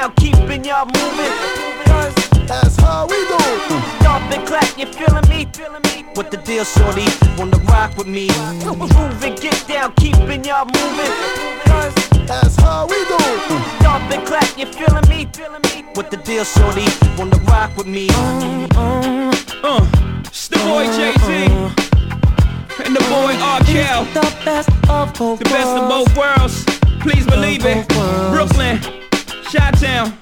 down, keeping y'all moving. That's how we do. Y'all been clap, you feeling me? Feeling me? What the deal, shorty? Wanna rock with me? Move and get down, keeping y'all moving. That's how we do. Y'all been clap, you feeling me? Feeling me? What the deal, shorty? Wanna rock with me? Uh, it's the boy Jay Z and the boy R. Kel. The best of both The best of both worlds. Please believe it. Brooklyn, Chi Town.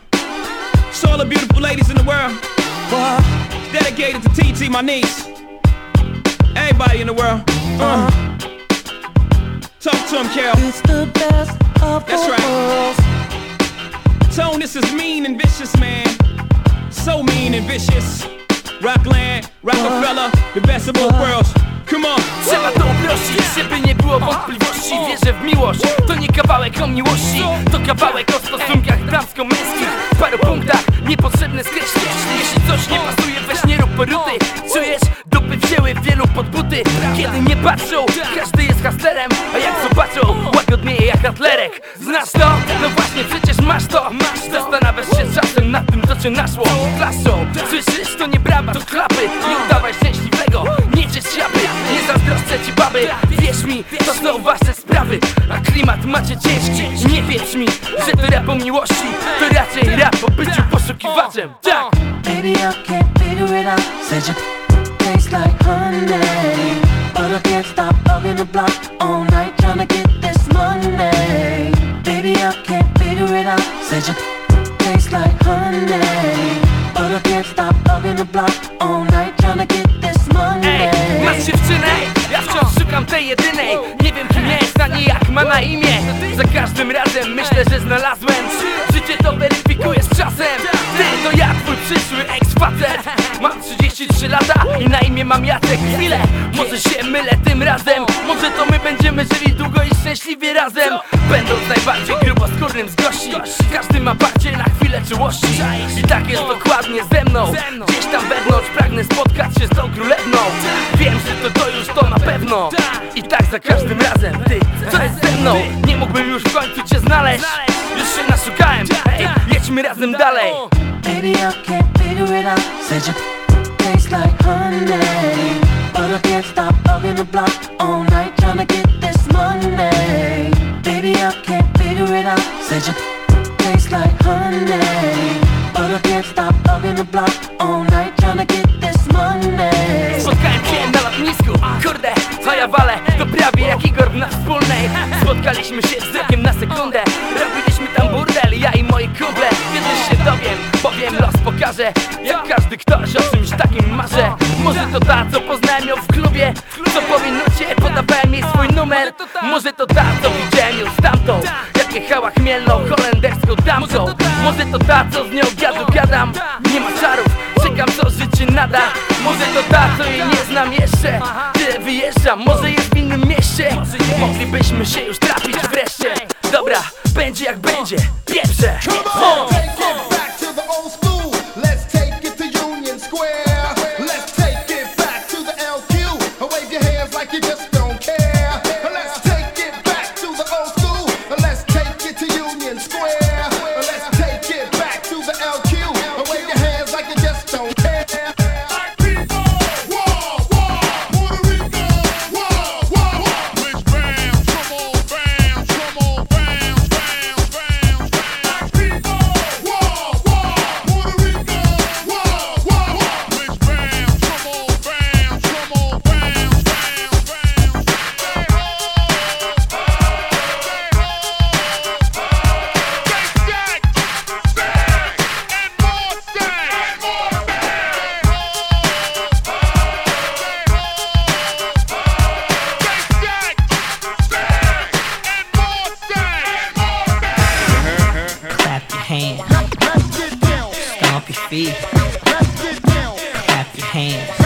It's all the beautiful ladies in the world. Uh-huh. Dedicated to TT, my niece. Everybody in the world. Uh. Talk to him, Kel. It's the best of That's right. worlds. Tone, this is mean and vicious, man. So mean and vicious. Rockland, Rockefeller, uh-huh. the best of both worlds. Come on. Trzeba to uprościć, żeby nie było wątpliwości Wierzę w miłość, to nie kawałek o miłości To kawałek o stosunkach W paru punktach niepotrzebne skreślić Jeśli coś nie pasuje, weź nie rób poruty. Czujesz, dupy wzięły wielu pod buty Kiedy nie patrzą, każdy jest hustlerem A jak zobaczą, łagodnieje jak atlerek. Znasz to? No właśnie, przecież masz to. Zastanawiasz się czasem nad tym, co cię naszło. Klaszą, słyszysz? To nie brawa, to klapy. Nie udawaj szczęśliwego, nie ciesz siapy Nie zazdroszczę ci baby, wierz mi, to są wasze sprawy. A klimat macie ciężki, rap o miłości, to raczej rap o byciu poszukiwaczem Tak! Baby, I can't figure it out. Said you taste like honey. But I can't stop bugging the block all night trying to get this money. Baby, I can't figure it out. Said you taste like honey. But I can't stop bugging the block all night trying to get this money. Ej, masz dziewczynę? Ja wciąż szukam tej jedynej Nie wiem kim jest, ani jak ma na imię Za każdym razem myślę, 33 lata i na imię mam Jacek. Chwilę, może się mylę tym razem. Może to my będziemy żyli długo i szczęśliwie razem. Będąc najbardziej gruboskórnym z gości Każdy ma parcie na chwilę czułości. I tak jest dokładnie ze mną. Gdzieś tam wewnątrz pragnę spotkać się z tą królewną. Wiem, że to to już to na pewno. I tak za każdym razem Ty, co jest ze mną? Nie mógłbym już w końcu cię znaleźć. Już się naszukałem. Ej, jedźmy razem dalej. Baby, I can't figure it out. Said you taste like honey. But I can't stop bugging the block all los pokaże Jak każdy ktoś o czymś takim marzy. Może to ta, co poznałem ją w klubie. Co po minucie podawałem jej swój numer. Może to ta, co widziałem ją stamtąd. Jak jechała chmielną holenderską damcą Może to ta, co z nią gadu gadam. Nie ma czarów, czekam co życie nada. Może to ta, co jej nie znam jeszcze. Tyle wyjeżdżam, może jest w innym mieście. Moglibyśmy się już trafić wreszcie. Dobra, będzie jak będzie, pieprze Square. Hands, stomp your feet. Clap your hands,